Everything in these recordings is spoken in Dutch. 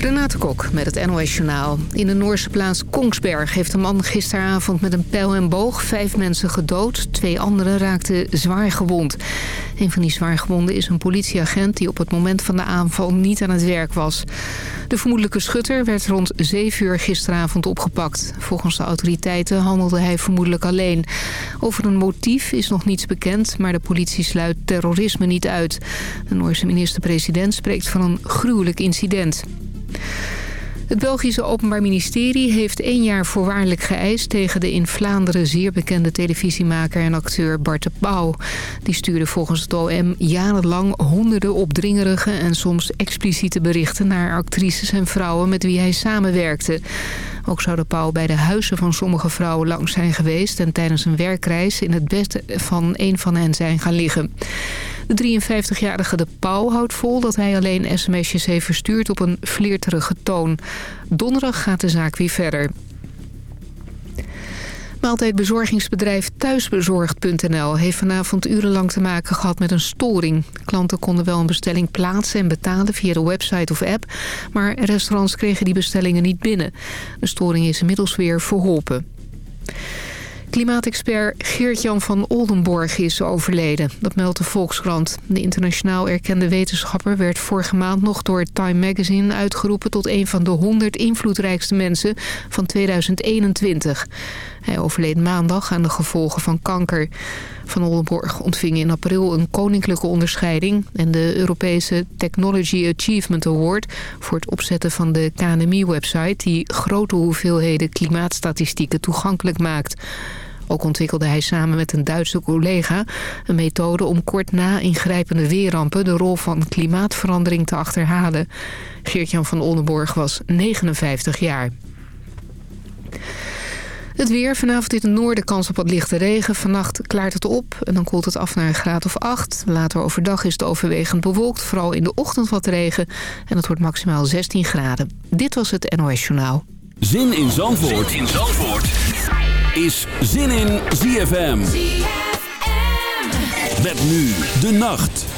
Renate Kok met het NOS Journaal. In de Noorse plaats Kongsberg heeft een man gisteravond met een pijl en boog vijf mensen gedood. Twee anderen raakten zwaar gewond. Een van die zwaargewonden is een politieagent die op het moment van de aanval niet aan het werk was. De vermoedelijke schutter werd rond 7 uur gisteravond opgepakt. Volgens de autoriteiten handelde hij vermoedelijk alleen. Over een motief is nog niets bekend, maar de politie sluit terrorisme niet uit. De Noorse minister-president spreekt van een gruwelijk incident. Het Belgische Openbaar Ministerie heeft één jaar voorwaardelijk geëist... tegen de in Vlaanderen zeer bekende televisiemaker en acteur Bart de Pauw. Die stuurde volgens het OM jarenlang honderden opdringerige... en soms expliciete berichten naar actrices en vrouwen met wie hij samenwerkte. Ook zou de Pauw bij de huizen van sommige vrouwen langs zijn geweest... en tijdens een werkreis in het bed van een van hen zijn gaan liggen. De 53-jarige De Pauw houdt vol dat hij alleen sms'jes heeft verstuurd op een flirterige toon. Donderdag gaat de zaak weer verder. Maaltijdbezorgingsbedrijf Thuisbezorgd.nl heeft vanavond urenlang te maken gehad met een storing. Klanten konden wel een bestelling plaatsen en betalen via de website of app, maar restaurants kregen die bestellingen niet binnen. De storing is inmiddels weer verholpen. Klimaatexpert Geert-Jan van Oldenborg is overleden. Dat meldt de Volkskrant. De internationaal erkende wetenschapper werd vorige maand nog door Time Magazine uitgeroepen... tot een van de 100 invloedrijkste mensen van 2021. Hij overleed maandag aan de gevolgen van kanker. Van Oldenborg ontving in april een koninklijke onderscheiding... en de Europese Technology Achievement Award... voor het opzetten van de KNMI-website... die grote hoeveelheden klimaatstatistieken toegankelijk maakt... Ook ontwikkelde hij samen met een Duitse collega een methode om kort na ingrijpende weerrampen de rol van klimaatverandering te achterhalen. Geert-Jan van Oldenborg was 59 jaar. Het weer. Vanavond in het noorden kans op wat lichte regen. Vannacht klaart het op en dan koelt het af naar een graad of 8. Later overdag is het overwegend bewolkt. Vooral in de ochtend wat regen. En het wordt maximaal 16 graden. Dit was het NOS Journaal. Zin in Zandvoort, zin in Zandvoort. is Zin in ZFM. ZFM. Met nu de nacht.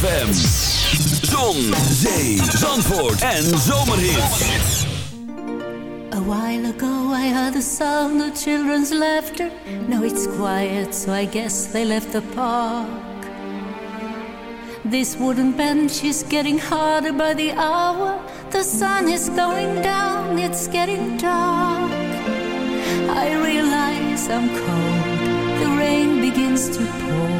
ZFM. Zon, zee, zandvoort en. A while ago I heard the sound of children's laughter. Now it's quiet, so I guess they left the park. This wooden bench is getting harder by the hour. The sun is going down, it's getting dark. I realize I'm cold, the rain begins to pour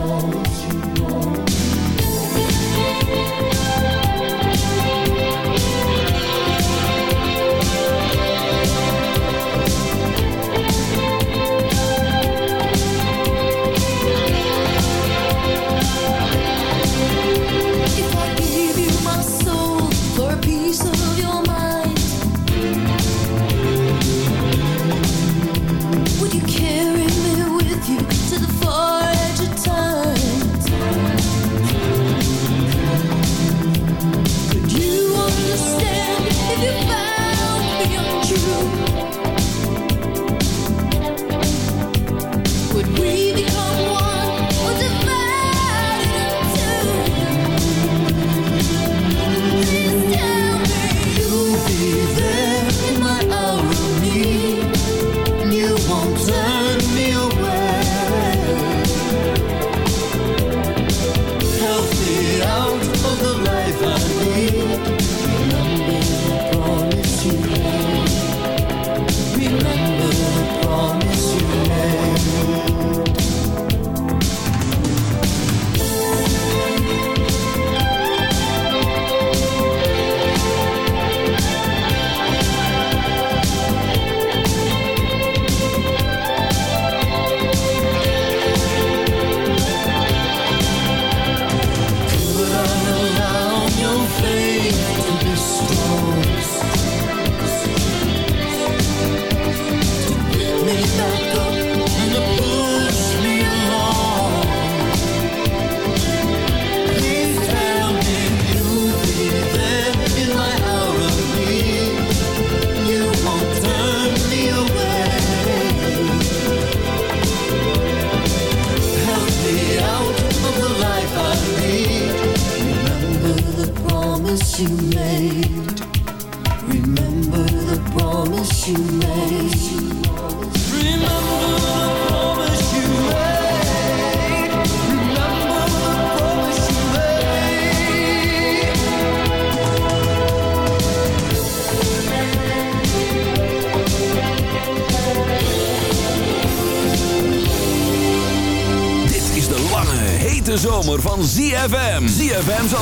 alone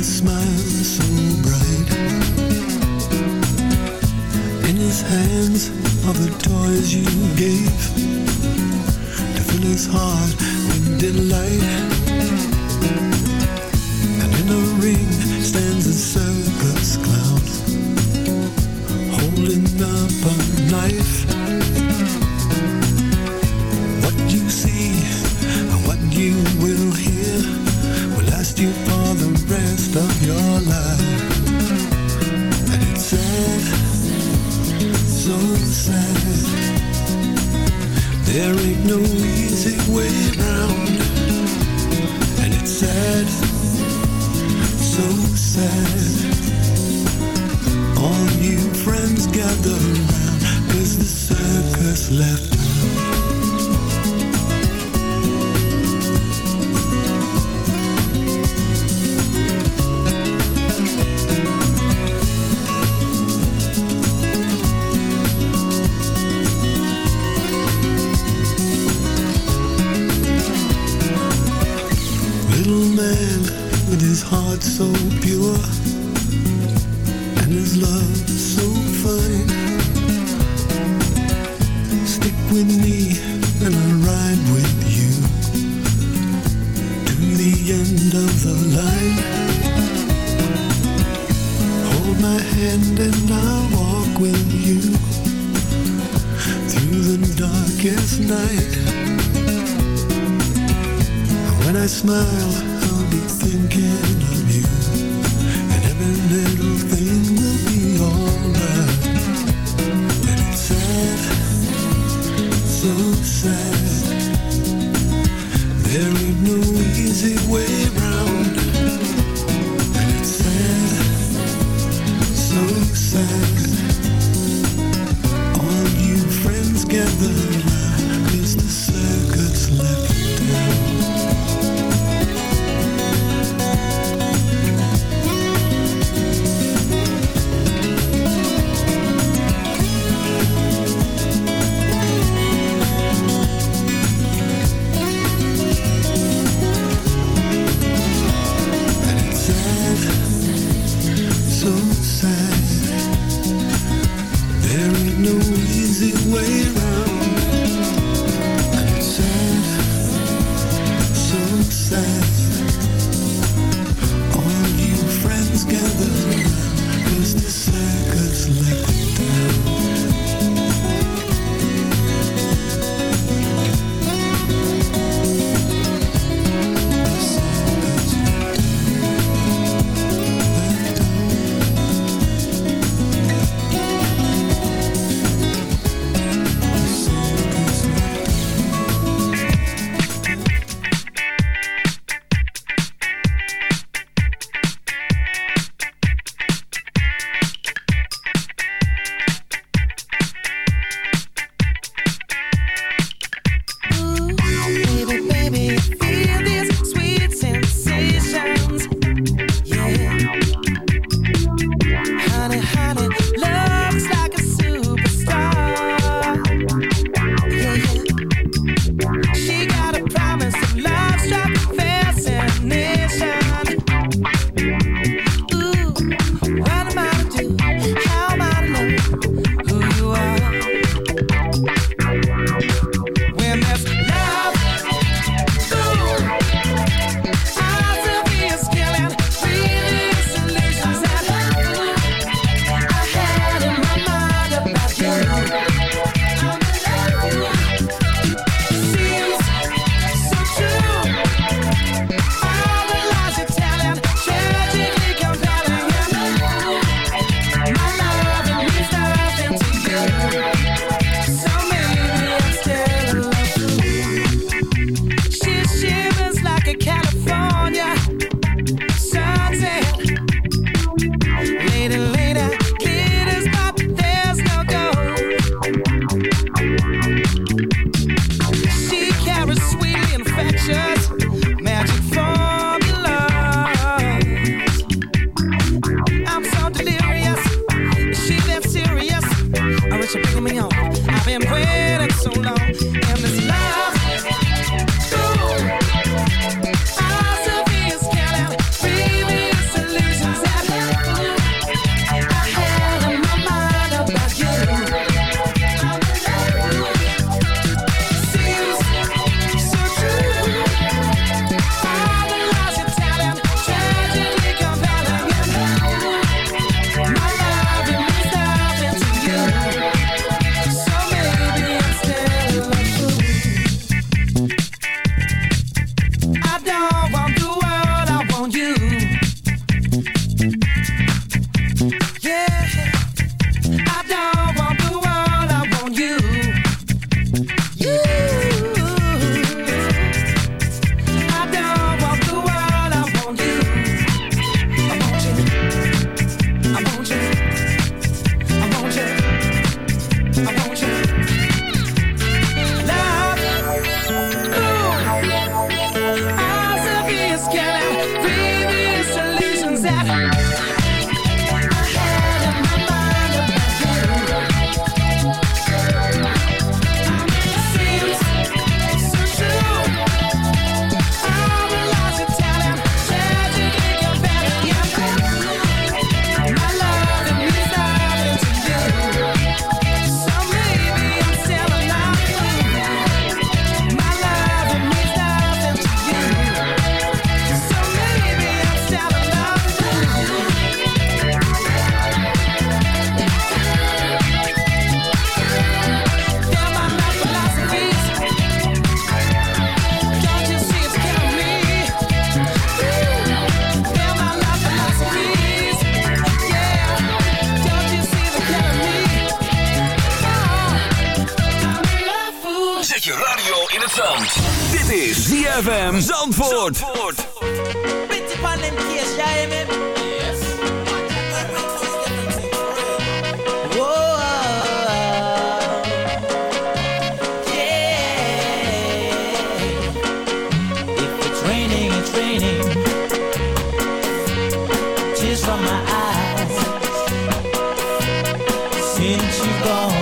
and smile so bright. In his hands are the toys you gave To fill his heart with delight. I smile, I'll be thinking of you. And every little thing will be alright. And it's sad, so sad. There ain't no easy way around. she's gone.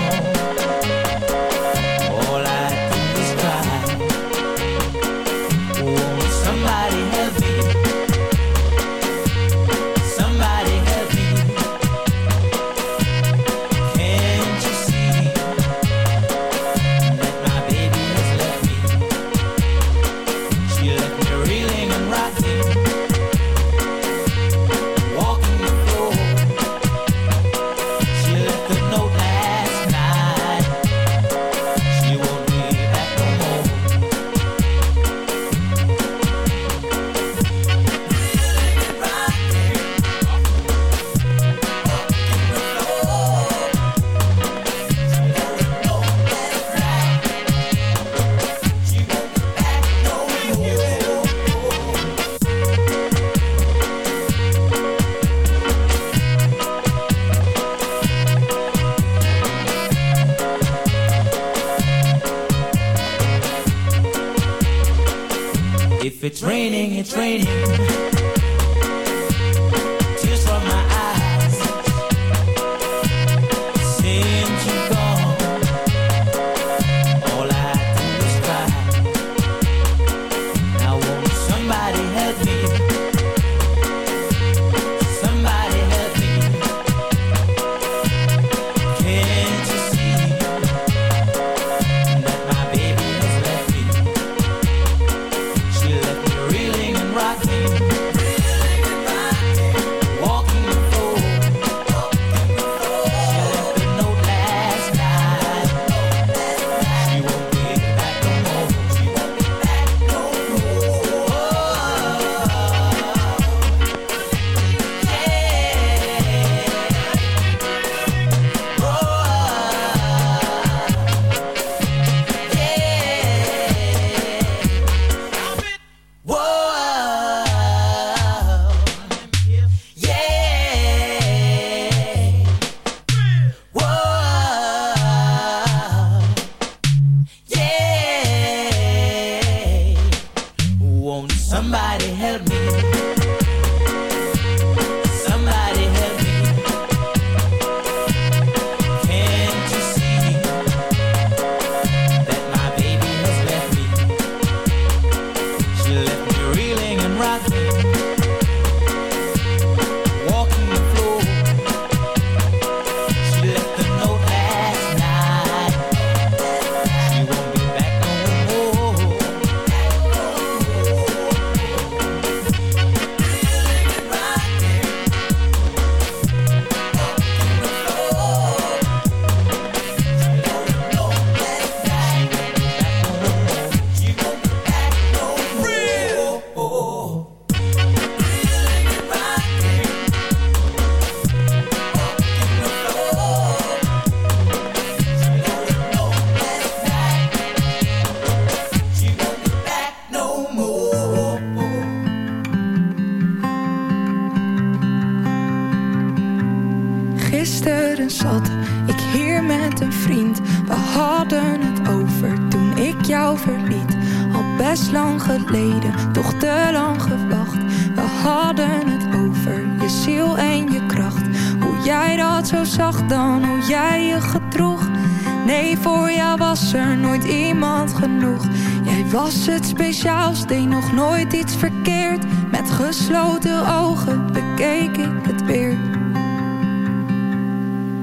Was het speciaals, deed nog nooit iets verkeerd. Met gesloten ogen bekeek ik het weer.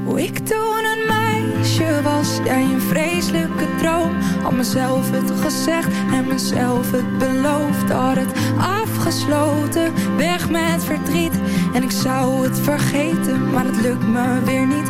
Hoe ik toen een meisje was, jij een vreselijke droom. Had mezelf het gezegd en mezelf het beloofd. Had het afgesloten, weg met verdriet. En ik zou het vergeten, maar het lukt me weer niet.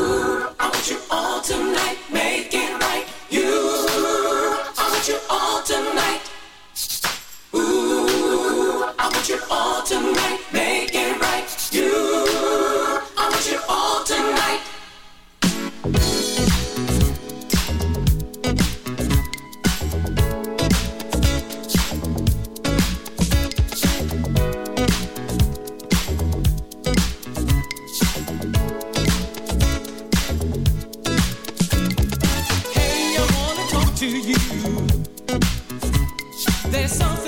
say something.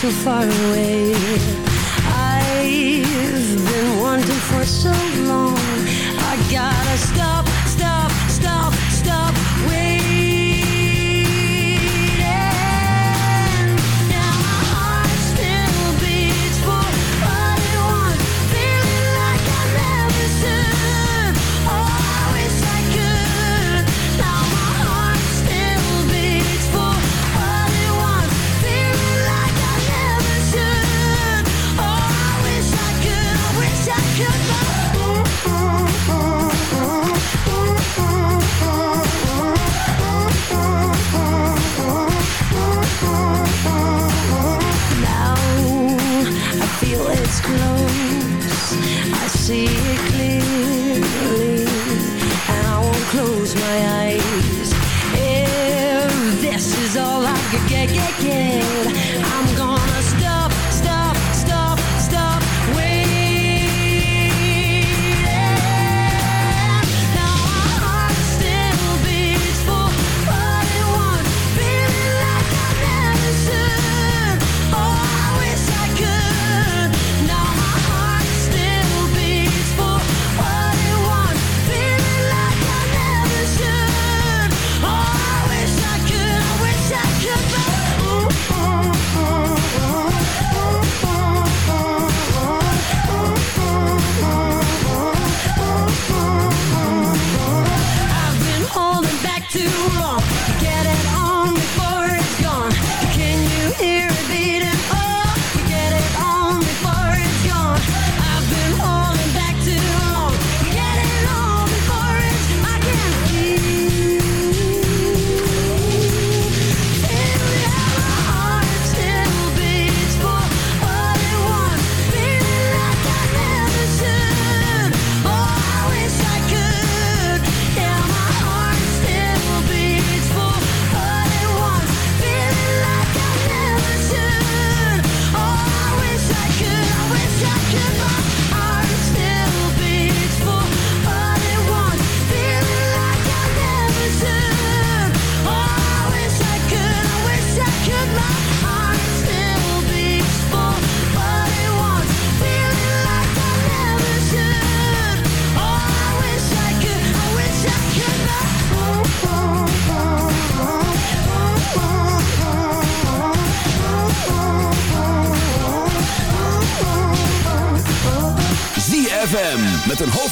so far away. I've been wanting for so long. I gotta stop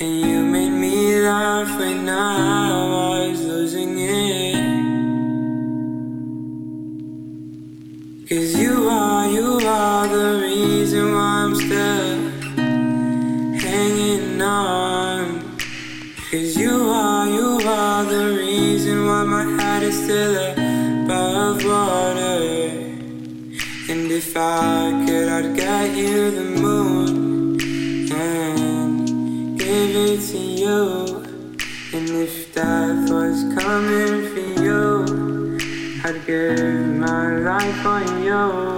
And you made me laugh when I was losing it. Cause you are, you are the reason why I'm still hanging on. Cause you are, you are the reason why my head is still above water. And if I could, I'd get you the coming for you. I'd give my life for you.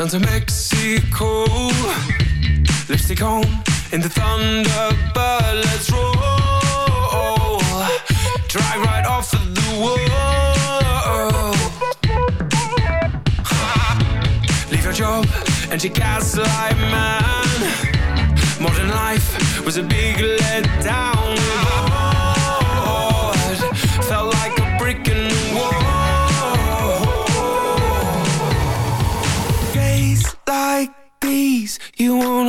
Down to Mexico. Lipstick on in the Thunderbird. Let's roll. Drive right off of the wall. Leave your job and your gaslight man. Modern life was a big letdown. Felt like a brick in the wall.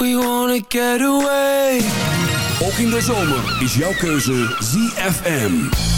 we wanna get away. Ook in de zomer is jouw keuze ZFM.